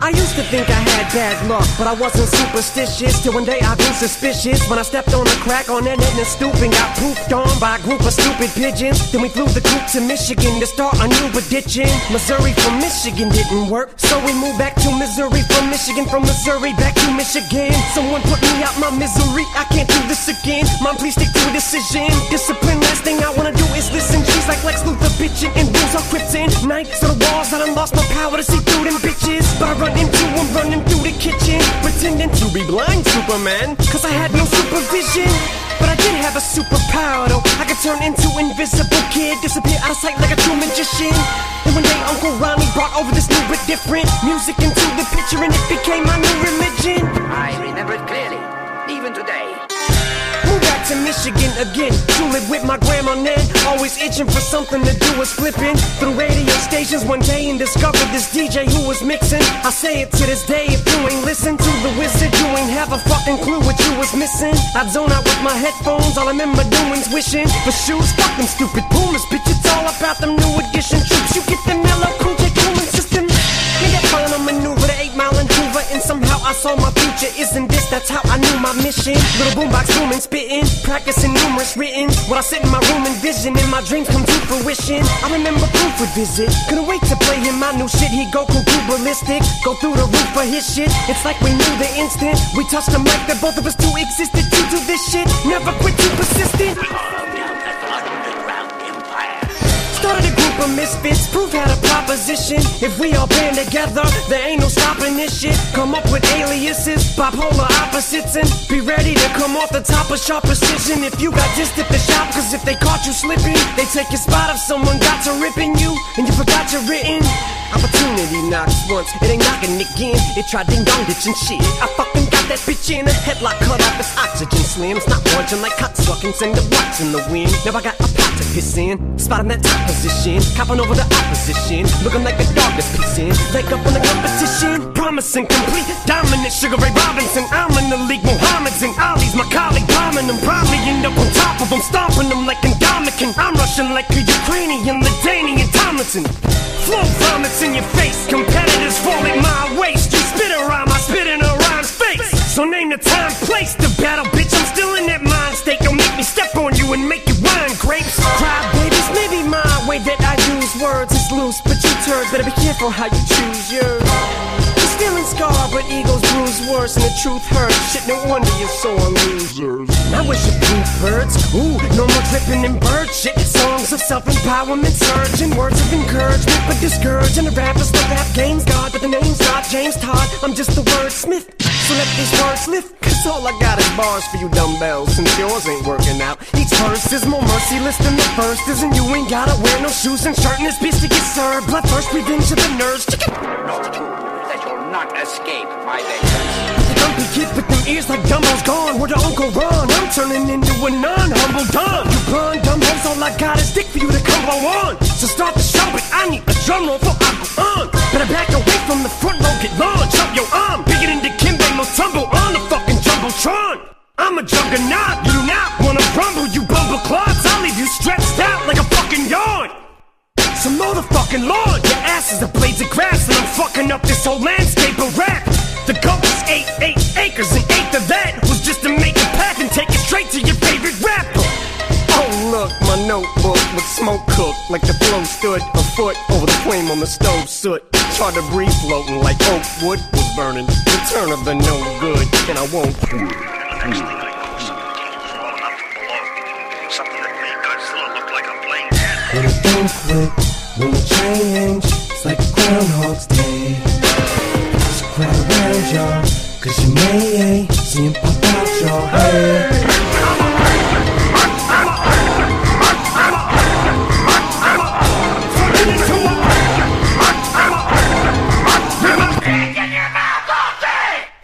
I used to think I had bad luck, but I wasn't superstitious. Till one day I grew suspicious when I stepped on a crack on that net and stoop and got pooped on by a group of stupid pigeons. Then we flew the coop to Michigan to start a new addiction. Missouri from Michigan didn't work, so we moved back to Missouri from Michigan, from Missouri back to Michigan. Someone put me out my misery. I can't do this again. Mom, please stick to a decision. Discipline. Last thing I wanna do is listen. She's like Lex Luthor bitching and rules are kryptonite. So the walls that I lost my power to see through them I run into him running through the kitchen, pretending to be blind Superman, cause I had no supervision. But I did have a superpower though. I could turn into invisible kid, disappear out of sight like a true magician. And one day Uncle Ronnie brought over this new but different music into the picture, and it became my new religion. I remember it clearly, even today. To Michigan again live with my grandma Ned. Always itching for something to do was flipping through radio stations one day and discovered this DJ who was mixing. I say it to this day if you ain't listen to the wizard, you ain't have a fucking clue what you was missing. I'd zone out with my headphones, all I remember doing's wishing for shoes. Fuck them stupid Pumas, bitch. It's all about them new edition troops. You get them mellow cool J cooling I saw my future. Isn't this? That's how I knew my mission. Little boombox booming, spitting, practicing numerous written. When I sit in my room and vision, and my dreams come to fruition. I remember proof would visit. Couldn't wait to play him my new shit. He go cuckoo ballistic, go through the roof for his shit. It's like we knew the instant we touched the mic that both of us two existed. You do this shit, never quit, too persistent. Started a group of misfits, proof had a proposition. If we all band together, there ain't no stopping this shit. Come up with aliases, bipolar opposites, and be ready to come off the top of sharp precision. If you got dissed at the shop, cause if they caught you slipping, they take your spot if someone got to ripping you, and you forgot your written. Opportunity knocks once, it ain't knocking again. It tried ding dong ditch and shit. I fucking that bitch in a headlock, cut off his oxygen slims. Not watching like cut sucking, send the blocks in the wind. Now I got a pot to piss in, spot in that top position, copping over the opposition, looking like a dog that's pissing. Leg up on the competition, promising complete dominant. Sugar Ray Robinson, I'm in the league. Mohammed's and Ali's my colleague, bombing them. Probably end up on top of them, stomping them like Indomitian. I'm rushing like a Ukrainian, LaDainian Tomlinson. Flow vomits in your face, competitors fall at my waist. So name the time, place the battle, bitch. I'm still in that mind state. Don't make me step on you and make you wine grapes. Cry babies, maybe my way that I use words is loose, but you turds better be careful how you choose yours. You're stealing scar, but egos bruise worse, and the truth hurts. Shit, no wonder you're sore losers. I wish you blue birds. Ooh, no more dripping in bird shit. Songs of self-empowerment, surging words of encouragement, but discouraging the rappers. The rap game's not James Todd. I'm just the wordsmith. So let these words lift, cause all I got is bars for you dumbbells, since yours ain't working out. Each verse is more merciless than the first is, and you ain't gotta wear no shoes and shirt in this bitch to get served. Blood first, revenge of the nerves. Chicken. That you'll not escape my vengeance. The dumpy kid with them ears like Dumbo's gone. Where the Uncle Ron? I'm turning into a non-humble don. You blonde dumbos, all I got is dick for you to combo on. So start the show, but I need a drum roll for I go on. Better back away from the front Some motherfucking lord, your ass is a blades of grass, and I'm fucking up this whole landscape of rap. The goal is eight, eight acres, and eighth of that was just to make a path and take it straight to your favorite rapper. Oh look, my notebook with smoke cooked, like the flow stood a foot over the flame on the stove soot. Tried to breathe floating like oak wood was burning. Return of the no good, and I won't quit. Next thing I know, something came crawling up from below. Something that made Godzilla look like a plain it change, it's like Groundhog's Day. Just crowd around y'all, cause you may see him pop out your head.